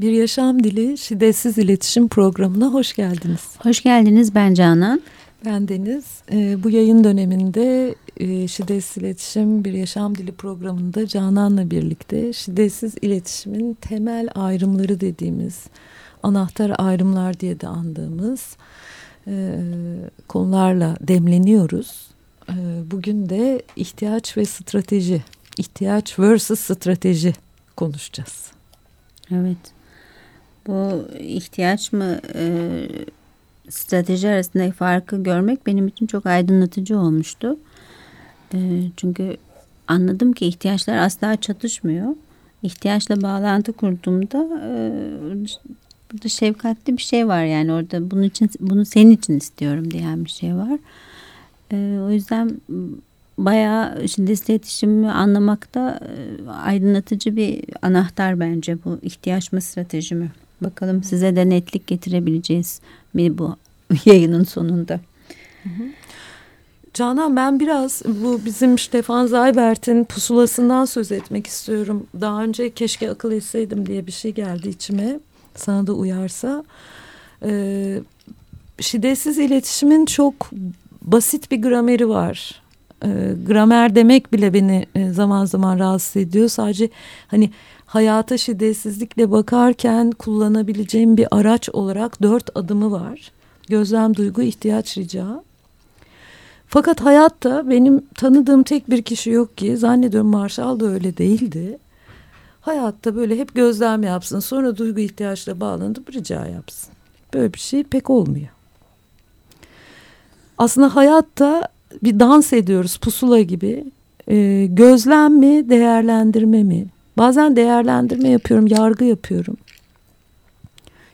Bir Yaşam Dili Şiddetsiz İletişim Programı'na hoş geldiniz. Hoş geldiniz ben Canan. Ben Deniz. Ee, bu yayın döneminde e, Şiddetsiz İletişim Bir Yaşam Dili programında Canan'la birlikte şiddetsiz iletişimin temel ayrımları dediğimiz, anahtar ayrımlar diye de andığımız e, konularla demleniyoruz. E, bugün de ihtiyaç ve strateji, ihtiyaç versus strateji konuşacağız. Evet. Bu ihtiyaç mı e, strateji arasındaki farkı görmek benim için çok aydınlatıcı olmuştu. E, çünkü anladım ki ihtiyaçlar asla çatışmıyor. İhtiyaçla bağlantı kurduğumda e, burada şefkatli bir şey var yani orada bunun için bunu senin için istiyorum diyen bir şey var. E, o yüzden bayağı şiddetli iletişimi anlamakta e, aydınlatıcı bir anahtar bence bu ihtiyaç mı strateji mi? Bakalım size de netlik getirebileceğiz mi bu yayının sonunda. Canan ben biraz bu bizim Stefan Zaybert'in pusulasından söz etmek istiyorum. Daha önce keşke akıl etseydim diye bir şey geldi içime. Sana da uyarsa. Ee, şiddetsiz iletişimin çok basit bir grameri var. Ee, gramer demek bile beni e, zaman zaman rahatsız ediyor. Sadece hani hayata şiddetsizlikle bakarken kullanabileceğim bir araç olarak dört adımı var. Gözlem, duygu, ihtiyaç, rica. Fakat hayatta benim tanıdığım tek bir kişi yok ki zannediyorum Marshall da öyle değildi. Hayatta böyle hep gözlem yapsın sonra duygu ihtiyaçla bağlanıp rica yapsın. Böyle bir şey pek olmuyor. Aslında hayatta bir dans ediyoruz pusula gibi. Ee, gözlem mi değerlendirme mi? Bazen değerlendirme yapıyorum, yargı yapıyorum.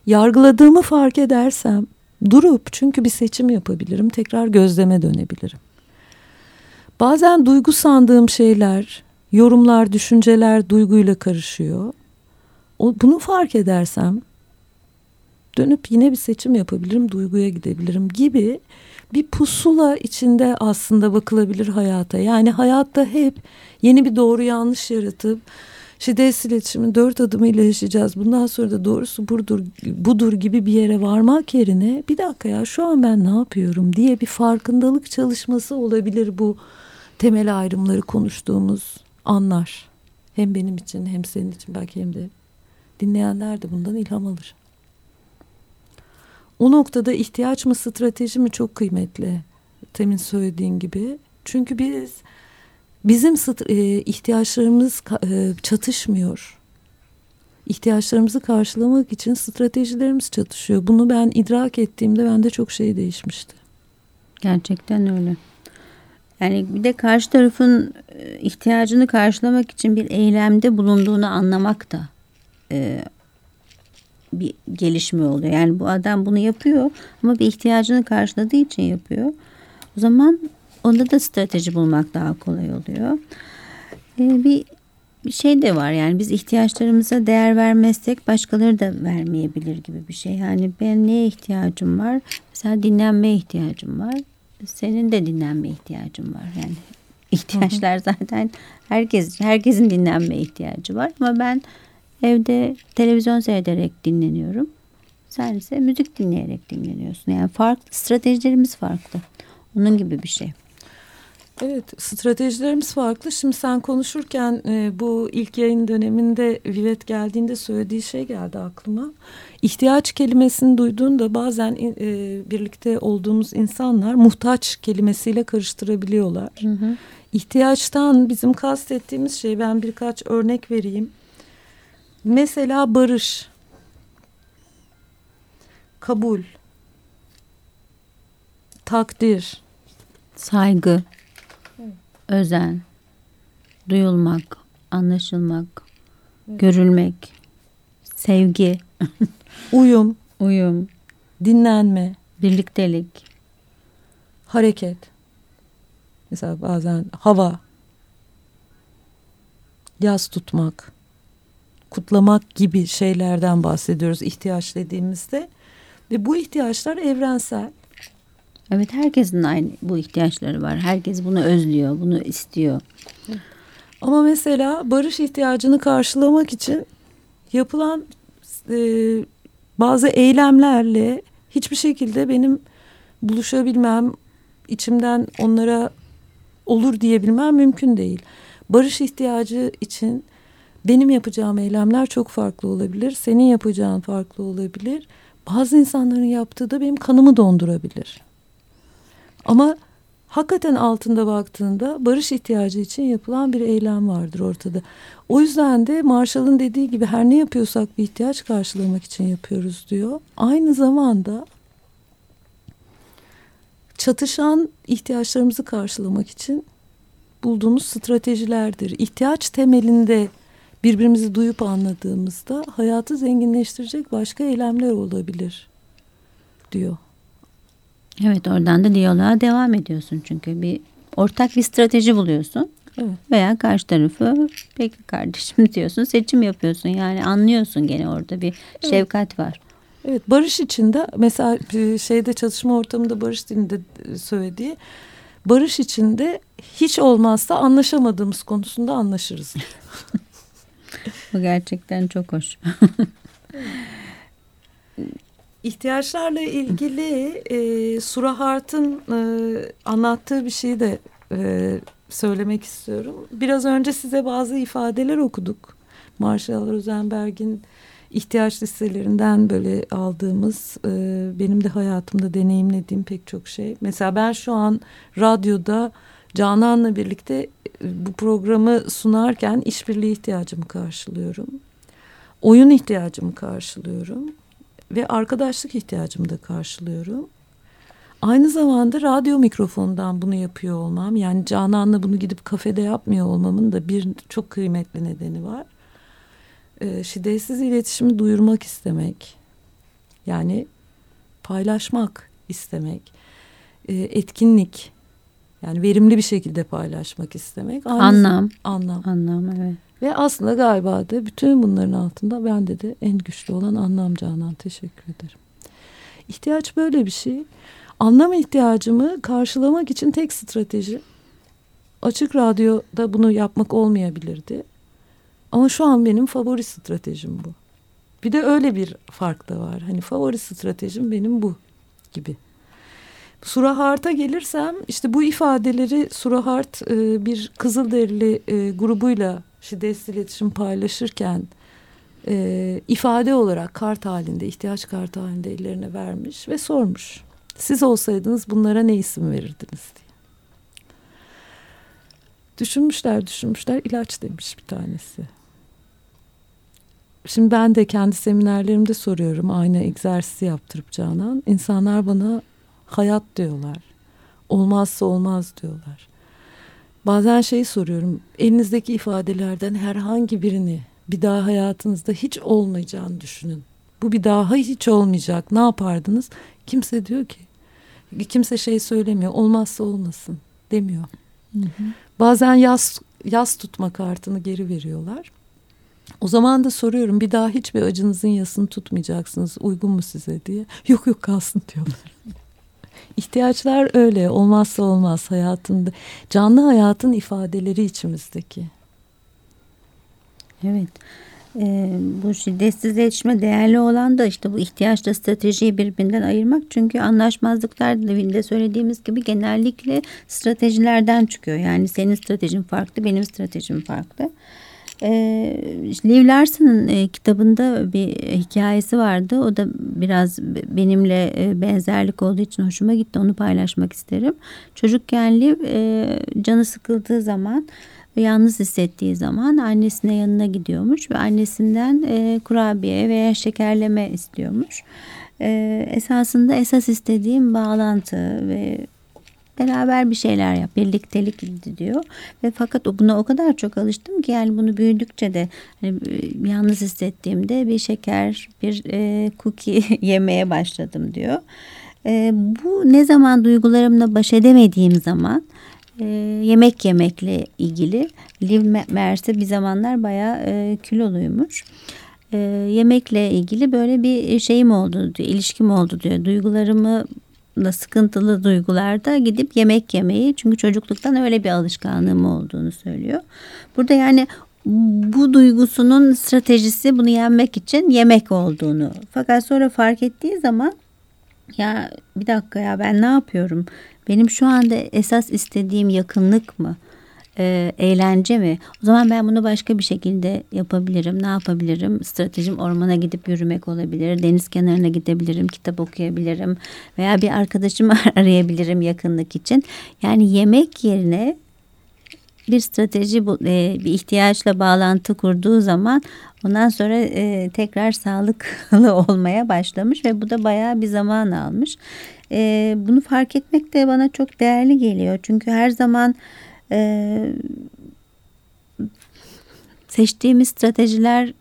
Yargıladığımı fark edersem durup çünkü bir seçim yapabilirim, tekrar gözleme dönebilirim. Bazen duygu sandığım şeyler, yorumlar, düşünceler duyguyla karışıyor. O, bunu fark edersem dönüp yine bir seçim yapabilirim, duyguya gidebilirim gibi bir pusula içinde aslında bakılabilir hayata. Yani hayatta hep yeni bir doğru yanlış yaratıp şiddetsiz iletişimin dört adımıyla yaşayacağız. Bundan sonra da doğrusu budur, budur gibi bir yere varmak yerine bir dakika ya şu an ben ne yapıyorum diye bir farkındalık çalışması olabilir bu temel ayrımları konuştuğumuz anlar. Hem benim için hem senin için belki hem de dinleyenler de bundan ilham alır. O noktada ihtiyaç mı strateji mi çok kıymetli. Temin söylediğin gibi. Çünkü biz bizim e, ihtiyaçlarımız e, çatışmıyor. İhtiyaçlarımızı karşılamak için stratejilerimiz çatışıyor. Bunu ben idrak ettiğimde bende çok şey değişmişti. Gerçekten öyle. Yani bir de karşı tarafın e, ihtiyacını karşılamak için bir eylemde bulunduğunu anlamak da e, bir gelişme oluyor. Yani bu adam bunu yapıyor ama bir ihtiyacını karşıladığı için yapıyor. O zaman onda da strateji bulmak daha kolay oluyor. Ee, bir şey de var yani biz ihtiyaçlarımıza değer vermezsek başkaları da vermeyebilir gibi bir şey. Yani ben neye ihtiyacım var? Mesela dinlenmeye ihtiyacım var. Senin de dinlenme ihtiyacın var. Yani ihtiyaçlar zaten herkes herkesin dinlenme ihtiyacı var ama ben Evde televizyon seyrederek dinleniyorum. Sen ise müzik dinleyerek dinleniyorsun. Yani farklı stratejilerimiz farklı. Onun gibi bir şey. Evet stratejilerimiz farklı. Şimdi sen konuşurken e, bu ilk yayın döneminde Vivet geldiğinde söylediği şey geldi aklıma. İhtiyaç kelimesini duyduğunda bazen e, birlikte olduğumuz insanlar muhtaç kelimesiyle karıştırabiliyorlar. Hı hı. İhtiyaçtan bizim kastettiğimiz şey ben birkaç örnek vereyim. Mesela barış, kabul, takdir, saygı, özen, duyulmak, anlaşılmak, görülmek, sevgi, uyum, uyum, dinlenme, birliktelik, hareket. Mesela bazen hava, yaz tutmak, kutlamak gibi şeylerden bahsediyoruz ihtiyaç dediğimizde. Ve bu ihtiyaçlar evrensel. Evet herkesin aynı bu ihtiyaçları var. Herkes bunu özlüyor, bunu istiyor. Ama mesela barış ihtiyacını karşılamak için yapılan e, bazı eylemlerle hiçbir şekilde benim buluşabilmem, içimden onlara olur diyebilmem mümkün değil. Barış ihtiyacı için benim yapacağım eylemler çok farklı olabilir. Senin yapacağın farklı olabilir. Bazı insanların yaptığı da benim kanımı dondurabilir. Ama hakikaten altında baktığında barış ihtiyacı için yapılan bir eylem vardır ortada. O yüzden de Marshall'ın dediği gibi her ne yapıyorsak bir ihtiyaç karşılamak için yapıyoruz diyor. Aynı zamanda çatışan ihtiyaçlarımızı karşılamak için bulduğumuz stratejilerdir. İhtiyaç temelinde birbirimizi duyup anladığımızda hayatı zenginleştirecek başka eylemler olabilir diyor. Evet oradan da diyaloğa devam ediyorsun çünkü bir ortak bir strateji buluyorsun. Evet. Veya karşı tarafı peki kardeşim diyorsun seçim yapıyorsun yani anlıyorsun gene orada bir evet. şefkat var. Evet barış içinde mesela şeyde çalışma ortamında barış dilinde söylediği barış içinde hiç olmazsa anlaşamadığımız konusunda anlaşırız. Bu gerçekten çok hoş. İhtiyaçlarla ilgili e, Surahart'ın e, anlattığı bir şeyi de e, söylemek istiyorum. Biraz önce size bazı ifadeler okuduk. Marshall Rosenberg'in ihtiyaç listelerinden böyle aldığımız e, benim de hayatımda deneyimlediğim pek çok şey. Mesela ben şu an radyoda Canan'la birlikte e, bu programı sunarken işbirliği ihtiyacımı karşılıyorum. Oyun ihtiyacımı karşılıyorum ve arkadaşlık ihtiyacımı da karşılıyorum. Aynı zamanda radyo mikrofondan bunu yapıyor olmam yani Canan'la bunu gidip kafede yapmıyor olmamın da bir çok kıymetli nedeni var. Ee, şiddetsiz iletişimi duyurmak istemek yani paylaşmak istemek e, etkinlik yani verimli bir şekilde paylaşmak istemek. Aynı anlam. Anlam. Anlam evet. Ve aslında galiba da bütün bunların altında bende de en güçlü olan anlam Canan. Teşekkür ederim. İhtiyaç böyle bir şey. Anlam ihtiyacımı karşılamak için tek strateji açık radyoda bunu yapmak olmayabilirdi. Ama şu an benim favori stratejim bu. Bir de öyle bir fark da var. Hani favori stratejim benim bu gibi. Surahart'a gelirsem işte bu ifadeleri Surahart e, bir Kızılderili e, grubuyla şiddetsiz iletişim paylaşırken e, ifade olarak kart halinde, ihtiyaç kartı halinde ellerine vermiş ve sormuş. Siz olsaydınız bunlara ne isim verirdiniz diye. Düşünmüşler düşünmüşler ilaç demiş bir tanesi. Şimdi ben de kendi seminerlerimde soruyorum aynı egzersizi yaptırıp Canan. İnsanlar bana hayat diyorlar. Olmazsa olmaz diyorlar. Bazen şeyi soruyorum. Elinizdeki ifadelerden herhangi birini bir daha hayatınızda hiç olmayacağını düşünün. Bu bir daha hiç olmayacak. Ne yapardınız? Kimse diyor ki kimse şey söylemiyor. Olmazsa olmasın demiyor. Hı hı. Bazen yaz yaz tutma kartını geri veriyorlar. O zaman da soruyorum bir daha hiçbir acınızın yasını tutmayacaksınız. Uygun mu size diye. Yok yok kalsın diyorlar. İhtiyaçlar öyle olmazsa olmaz hayatında. Canlı hayatın ifadeleri içimizdeki. Evet. Ee, bu şiddetsizleşme değerli olan da işte bu ihtiyaçla stratejiyi birbirinden ayırmak. Çünkü anlaşmazlıklar de söylediğimiz gibi genellikle stratejilerden çıkıyor. Yani senin stratejin farklı, benim stratejim farklı. E, Liv Larson'ın kitabında bir hikayesi vardı. O da biraz benimle e, benzerlik olduğu için hoşuma gitti. Onu paylaşmak isterim. Çocukken Liv e, canı sıkıldığı zaman yalnız hissettiği zaman annesine yanına gidiyormuş ve annesinden e, kurabiye veya şekerleme istiyormuş. Esasında esas istediğim bağlantı ve beraber bir şeyler yap birliktelik diyor ve fakat buna o kadar çok alıştım ki yani bunu büyüdükçe de hani, e, yalnız hissettiğimde bir şeker bir e, cookie yemeye başladım diyor. E, bu ne zaman duygularımla baş edemediğim zaman e, yemek yemekle ilgili Liv Merse bir zamanlar bayağı e, kiloluymuş. E, yemekle ilgili böyle bir şeyim oldu diyor, ilişkim oldu diyor. Duygularımı da sıkıntılı duygularda gidip yemek yemeyi çünkü çocukluktan öyle bir alışkanlığım olduğunu söylüyor. Burada yani bu duygusunun stratejisi bunu yenmek için yemek olduğunu. Fakat sonra fark ettiği zaman ya bir dakika ya ben ne yapıyorum? Benim şu anda esas istediğim yakınlık mı? E, eğlence mi? O zaman ben bunu başka bir şekilde yapabilirim. Ne yapabilirim? Stratejim ormana gidip yürümek olabilir. Deniz kenarına gidebilirim. Kitap okuyabilirim. Veya bir arkadaşımı arayabilirim yakınlık için. Yani yemek yerine bir strateji e, bir ihtiyaçla bağlantı kurduğu zaman ondan sonra e, tekrar sağlıklı olmaya başlamış ve bu da bayağı bir zaman almış. E, bunu fark etmek de bana çok değerli geliyor. Çünkü her zaman seçtiğimiz stratejiler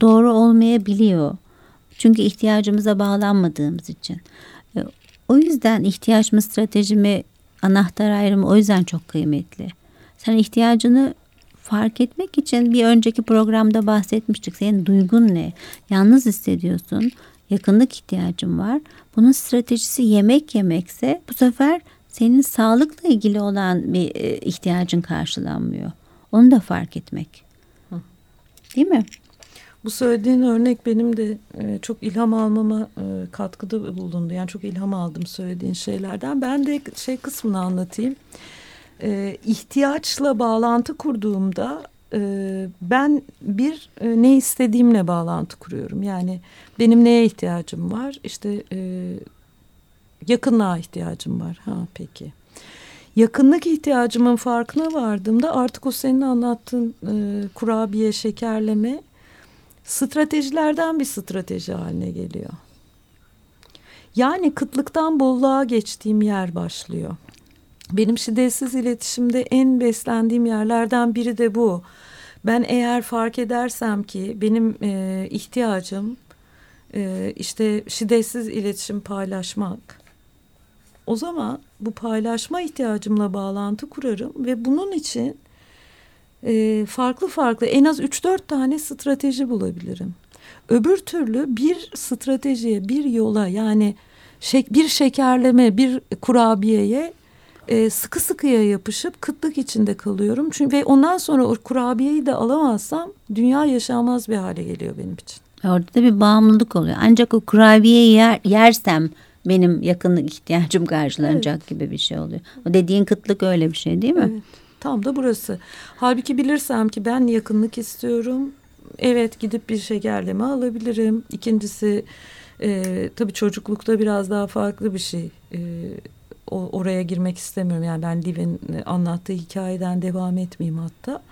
doğru olmayabiliyor. Çünkü ihtiyacımıza bağlanmadığımız için. O yüzden ihtiyaç mı strateji mi anahtar ayrımı o yüzden çok kıymetli. Sen ihtiyacını fark etmek için bir önceki programda bahsetmiştik. Senin duygun ne? Yalnız hissediyorsun. Yakınlık ihtiyacın var. Bunun stratejisi yemek yemekse bu sefer senin sağlıkla ilgili olan bir e, ihtiyacın karşılanmıyor. Onu da fark etmek. Değil mi? Bu söylediğin örnek benim de e, çok ilham almama e, katkıda bulundu. Yani çok ilham aldım söylediğin şeylerden. Ben de şey kısmını anlatayım. İhtiyaçla bağlantı kurduğumda ben bir ne istediğimle bağlantı kuruyorum. Yani benim neye ihtiyacım var? İşte yakınlığa ihtiyacım var. Ha peki. Yakınlık ihtiyacımın farkına vardığımda artık o senin anlattığın e, kurabiye, şekerleme stratejilerden bir strateji haline geliyor. Yani kıtlıktan bolluğa geçtiğim yer başlıyor. Benim şiddetsiz iletişimde en beslendiğim yerlerden biri de bu. Ben eğer fark edersem ki benim e, ihtiyacım e, işte şiddetsiz iletişim paylaşmak, o zaman bu paylaşma ihtiyacımla bağlantı kurarım ve bunun için e, farklı farklı en az 3-4 tane strateji bulabilirim. Öbür türlü bir stratejiye, bir yola yani şek, bir şekerleme, bir kurabiyeye e, sıkı sıkıya yapışıp kıtlık içinde kalıyorum. Çünkü ve ondan sonra o kurabiyeyi de alamazsam dünya yaşanmaz bir hale geliyor benim için. Orada da bir bağımlılık oluyor. Ancak o kurabiyeyi yer, yersem benim yakınlık ihtiyacım karşılanacak evet. gibi bir şey oluyor. O dediğin kıtlık öyle bir şey değil mi? Evet. Tam da burası. Halbuki bilirsem ki ben yakınlık istiyorum. Evet gidip bir şekerleme alabilirim. İkincisi e, tabii çocuklukta biraz daha farklı bir şey. E, o, oraya girmek istemiyorum. Yani ben Liv'in anlattığı hikayeden devam etmeyeyim hatta.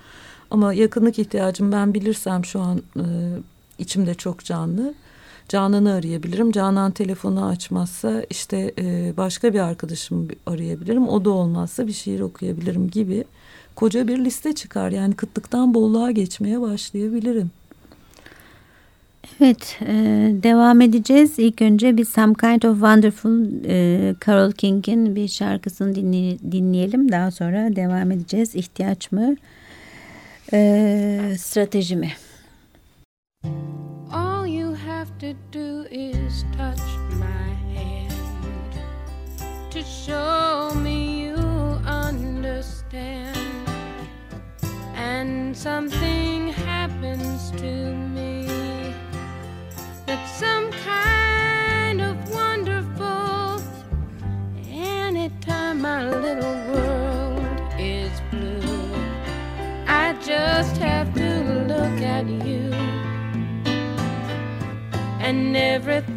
Ama yakınlık ihtiyacım ben bilirsem şu an e, içimde çok canlı. Canan'ı arayabilirim. Canan telefonu açmazsa işte e, başka bir arkadaşımı arayabilirim. O da olmazsa bir şiir okuyabilirim gibi koca bir liste çıkar. Yani kıtlıktan bolluğa geçmeye başlayabilirim. Evet, e, devam edeceğiz. İlk önce bir Some Kind of Wonderful e, Carol King'in bir şarkısını dinley dinleyelim. Daha sonra devam edeceğiz. İhtiyaç mı, e, strateji mi? To do is touch my hand to show me you understand. And something happens to me that's some kind of wonderful. Anytime my little and everything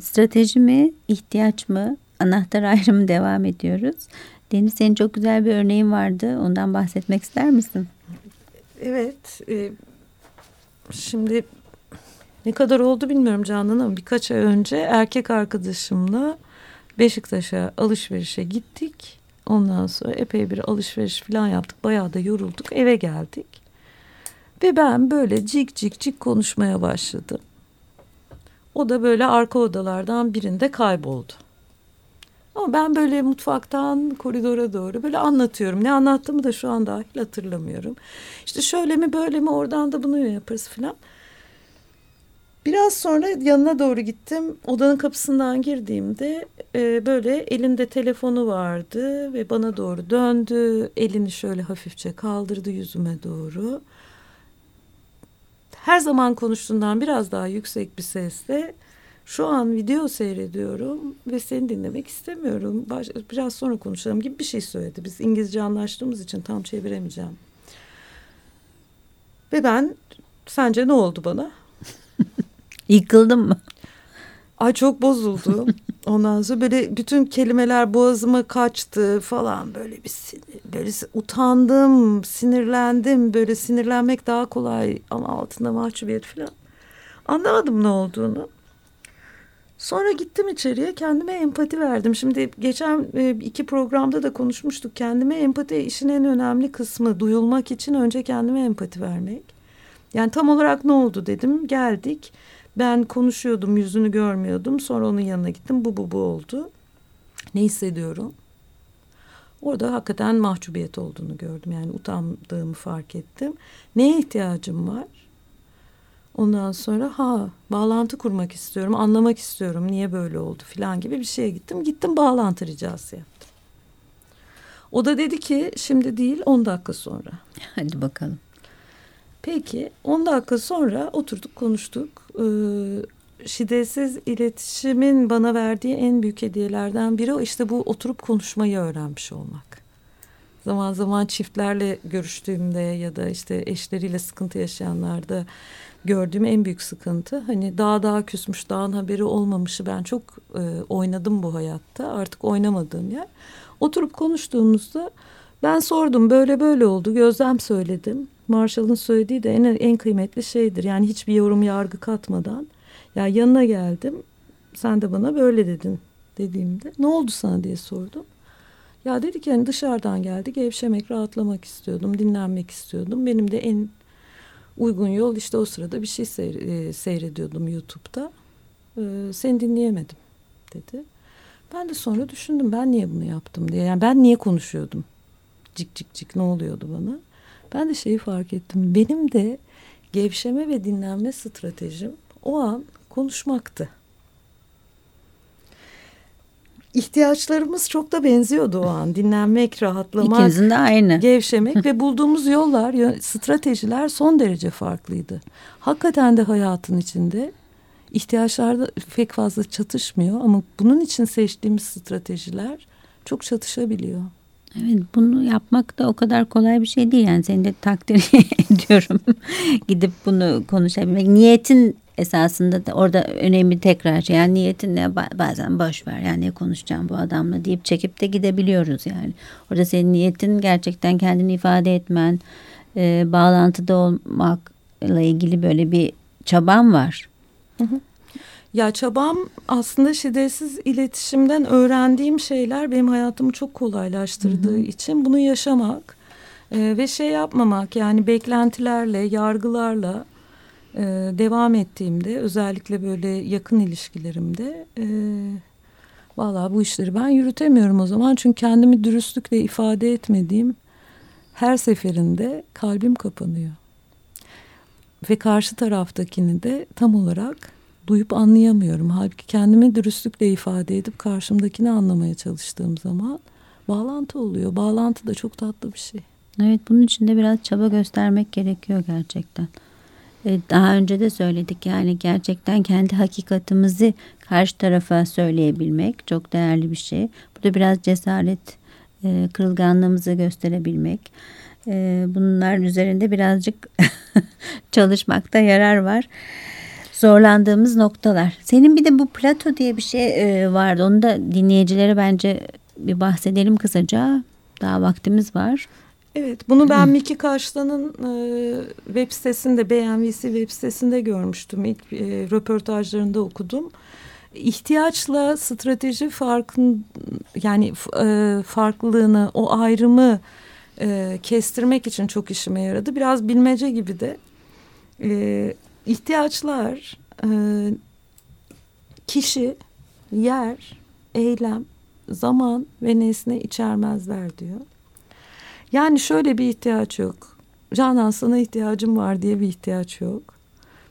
strateji mi, ihtiyaç mı? Anahtar ayrımı devam ediyoruz. Deniz senin çok güzel bir örneğin vardı. Ondan bahsetmek ister misin? Evet. E, şimdi ne kadar oldu bilmiyorum Canan ama birkaç ay önce erkek arkadaşımla Beşiktaş'a alışverişe gittik. Ondan sonra epey bir alışveriş falan yaptık. Bayağı da yorulduk. Eve geldik. Ve ben böyle cik cik cik konuşmaya başladım. O da böyle arka odalardan birinde kayboldu. Ama ben böyle mutfaktan koridora doğru böyle anlatıyorum. Ne anlattığımı da şu an dahil hatırlamıyorum. İşte şöyle mi böyle mi oradan da bunu yaparız falan. Biraz sonra yanına doğru gittim. Odanın kapısından girdiğimde e, böyle elinde telefonu vardı ve bana doğru döndü. Elini şöyle hafifçe kaldırdı yüzüme doğru. Her zaman konuştuğundan biraz daha yüksek bir sesle şu an video seyrediyorum ve seni dinlemek istemiyorum. Baş, biraz sonra konuşalım gibi bir şey söyledi. Biz İngilizce anlaştığımız için tam çeviremeyeceğim. Ve ben sence ne oldu bana? Yıkıldın mı? Ay çok bozuldu. Ondan sonra böyle bütün kelimeler boğazıma kaçtı falan böyle bir sinir, böyle utandım, sinirlendim. Böyle sinirlenmek daha kolay ama altında mahcubiyet falan. Anlamadım ne olduğunu. Sonra gittim içeriye kendime empati verdim. Şimdi geçen e, iki programda da konuşmuştuk. Kendime empati işin en önemli kısmı. Duyulmak için önce kendime empati vermek. Yani tam olarak ne oldu dedim. Geldik. Ben konuşuyordum, yüzünü görmüyordum. Sonra onun yanına gittim. Bu bu bu oldu. Ne hissediyorum? Orada hakikaten mahcubiyet olduğunu gördüm. Yani utandığımı fark ettim. Neye ihtiyacım var? Ondan sonra ha bağlantı kurmak istiyorum, anlamak istiyorum niye böyle oldu filan gibi bir şeye gittim. Gittim bağlantı ricası yaptım. O da dedi ki şimdi değil 10 dakika sonra. Hadi bakalım. Peki 10 dakika sonra oturduk konuştuk. Ee, şiddetsiz iletişimin bana verdiği en büyük hediyelerden biri o işte bu oturup konuşmayı öğrenmiş olmak. Zaman zaman çiftlerle görüştüğümde ya da işte eşleriyle sıkıntı yaşayanlarda gördüğüm en büyük sıkıntı. Hani daha daha küsmüş, dağın haberi olmamışı ben çok e, oynadım bu hayatta. Artık oynamadığım yer. Oturup konuştuğumuzda ben sordum böyle böyle oldu gözlem söyledim. Marshall'ın söylediği de en, en kıymetli şeydir. Yani hiçbir yorum yargı katmadan. Ya yani yanına geldim. Sen de bana böyle dedin dediğimde. Ne oldu sana diye sordum. Ya dedi ki hani dışarıdan geldi gevşemek, rahatlamak istiyordum, dinlenmek istiyordum. Benim de en uygun yol işte o sırada bir şey e, seyrediyordum YouTube'da. Ee, seni dinleyemedim dedi. Ben de sonra düşündüm ben niye bunu yaptım diye. Yani ben niye konuşuyordum? Cik cik cik ne oluyordu bana? Ben de şeyi fark ettim. Benim de gevşeme ve dinlenme stratejim o an konuşmaktı. İhtiyaçlarımız çok da benziyordu o an. Dinlenmek, rahatlamak, İkinizin de aynı. gevşemek ve bulduğumuz yollar, stratejiler son derece farklıydı. Hakikaten de hayatın içinde ihtiyaçlar da pek fazla çatışmıyor ama bunun için seçtiğimiz stratejiler çok çatışabiliyor. Evet bunu yapmak da o kadar kolay bir şey değil. Yani seni de takdir ediyorum gidip bunu konuşabilmek. Niyetin esasında da orada önemli tekrar yani niyetin ne? Bazen boş ver. Yani ne konuşacağım bu adamla deyip çekip de gidebiliyoruz yani. Orada senin niyetin gerçekten kendini ifade etmen e, bağlantıda olmakla ilgili böyle bir çaban var. Hı hı. Ya çabam aslında şiddetsiz iletişimden öğrendiğim şeyler benim hayatımı çok kolaylaştırdığı hı hı. için bunu yaşamak e, ve şey yapmamak yani beklentilerle, yargılarla e, devam ettiğimde özellikle böyle yakın ilişkilerimde e, valla bu işleri ben yürütemiyorum o zaman çünkü kendimi dürüstlükle ifade etmediğim her seferinde kalbim kapanıyor. Ve karşı taraftakini de tam olarak duyup anlayamıyorum. Halbuki kendimi dürüstlükle ifade edip karşımdakini anlamaya çalıştığım zaman bağlantı oluyor. Bağlantı da çok tatlı bir şey. Evet bunun için de biraz çaba göstermek gerekiyor gerçekten. Ee, daha önce de söyledik yani gerçekten kendi hakikatimizi karşı tarafa söyleyebilmek çok değerli bir şey. Bu da biraz cesaret, e, kırılganlığımızı gösterebilmek. E, bunlar üzerinde birazcık çalışmakta yarar var. Zorlandığımız noktalar. Senin bir de bu plato diye bir şey e, vardı. Onu da dinleyicilere bence bir bahsedelim kısaca. Daha vaktimiz var. Evet bunu ben Miki Karşlan'ın e, web sitesinde BNVC web sitesinde görmüştüm. İlk e, röportajlarında okudum. İhtiyaçla strateji farkın yani e, farklılığını o ayrımı e, kestirmek için çok işime yaradı. Biraz bilmece gibi de e, ihtiyaçlar e, kişi, yer, eylem, zaman ve nesne içermezler diyor. Yani şöyle bir ihtiyaç yok. Canan sana ihtiyacım var diye bir ihtiyaç yok.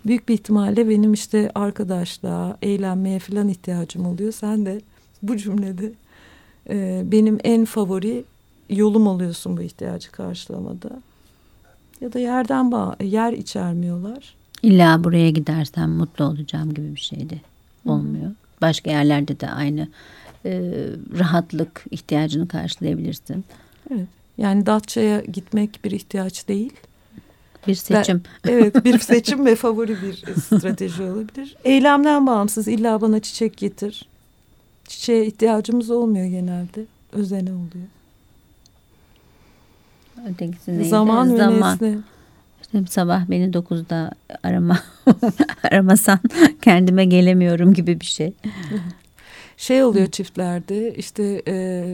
Büyük bir ihtimalle benim işte arkadaşlığa, eğlenmeye falan ihtiyacım oluyor. Sen de bu cümlede e, benim en favori yolum oluyorsun bu ihtiyacı karşılamada. Ya da yerden bağ, yer içermiyorlar. İlla buraya gidersem mutlu olacağım gibi bir şey de olmuyor. Hı-hı. Başka yerlerde de aynı e, rahatlık ihtiyacını karşılayabilirsin. Evet. Yani Datça'ya gitmek bir ihtiyaç değil. Bir seçim. Ben, evet bir seçim ve favori bir strateji olabilir. Eylemden bağımsız illa bana çiçek getir. Çiçeğe ihtiyacımız olmuyor genelde. Özene oluyor. Ötekisi Zaman ve Zaman. nesne. Sabah beni dokuzda arama aramasan kendime gelemiyorum gibi bir şey. Şey oluyor çiftlerde işte e,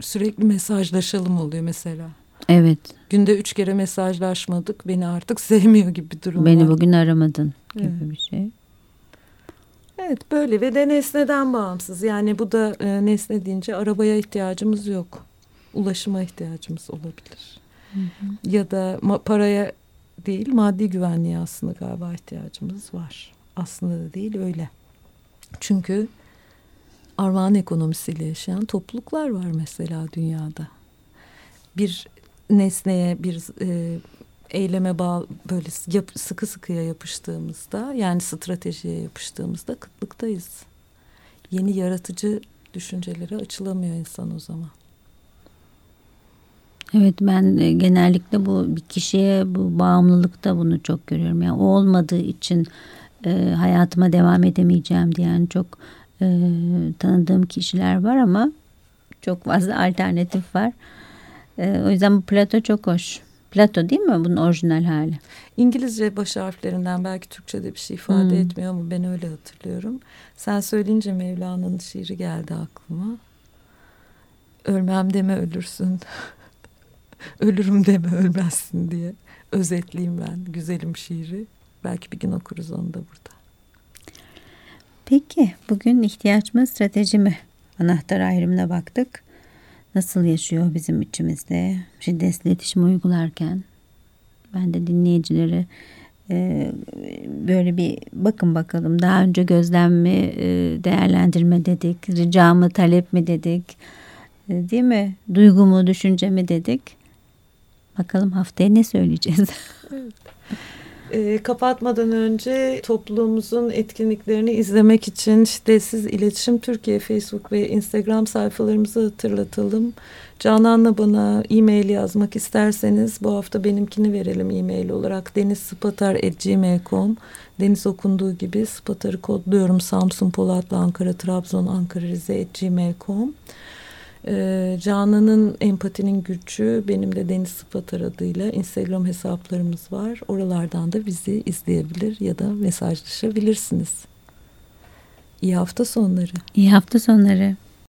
sürekli mesajlaşalım oluyor mesela. Evet. Günde üç kere mesajlaşmadık. Beni artık sevmiyor gibi bir durum Beni var. bugün aramadın gibi evet. bir şey. Evet böyle ve de nesneden bağımsız. Yani bu da e, nesne deyince arabaya ihtiyacımız yok. Ulaşıma ihtiyacımız olabilir. Hı hı. Ya da paraya değil maddi güvenliğe aslında galiba ihtiyacımız var. Aslında da değil öyle. Çünkü armağan ekonomisiyle yaşayan topluluklar var mesela dünyada. Bir nesneye, bir e, eyleme bağlı böyle yap, sıkı sıkıya yapıştığımızda yani stratejiye yapıştığımızda kıtlıktayız. Yeni yaratıcı düşüncelere açılamıyor insan o zaman. Evet ben e, genellikle bu bir kişiye bu bağımlılıkta bunu çok görüyorum. Yani o olmadığı için e, hayatıma devam edemeyeceğim diyen çok e, tanıdığım kişiler var ama çok fazla alternatif var. E, o yüzden bu Plato çok hoş. Plato değil mi bunun orijinal hali? İngilizce baş harflerinden belki Türkçe'de bir şey ifade hmm. etmiyor ama ben öyle hatırlıyorum. Sen söyleyince Mevlana'nın şiiri geldi aklıma. Ölmem deme ölürsün. Ölürüm deme ölmezsin diye. Özetleyeyim ben güzelim şiiri. Belki bir gün okuruz onu da burada. Peki bugün ihtiyaç mı strateji mi? Anahtar ayrımına baktık. Nasıl yaşıyor bizim içimizde şiddetli iletişim uygularken? Ben de dinleyicileri e, böyle bir bakın bakalım daha önce gözlem mi e, değerlendirme dedik rica mı talep mi dedik e, değil mi duygu mu düşünce mi dedik bakalım haftaya ne söyleyeceğiz? Evet. E, kapatmadan önce topluluğumuzun etkinliklerini izlemek için Şiddetsiz İletişim Türkiye Facebook ve Instagram sayfalarımızı hatırlatalım. Canan'la bana e-mail yazmak isterseniz bu hafta benimkini verelim e-mail olarak. denizspatar.gmail.com Deniz okunduğu gibi Spatar'ı kodluyorum. Samsun, Polatlı, Ankara, Trabzon, Ankara, Rize gmail.com ee, Canan'ın empatinin gücü benim de Deniz Sıfatar adıyla Instagram hesaplarımız var. Oralardan da bizi izleyebilir ya da mesajlaşabilirsiniz. İyi hafta sonları. İyi hafta sonları.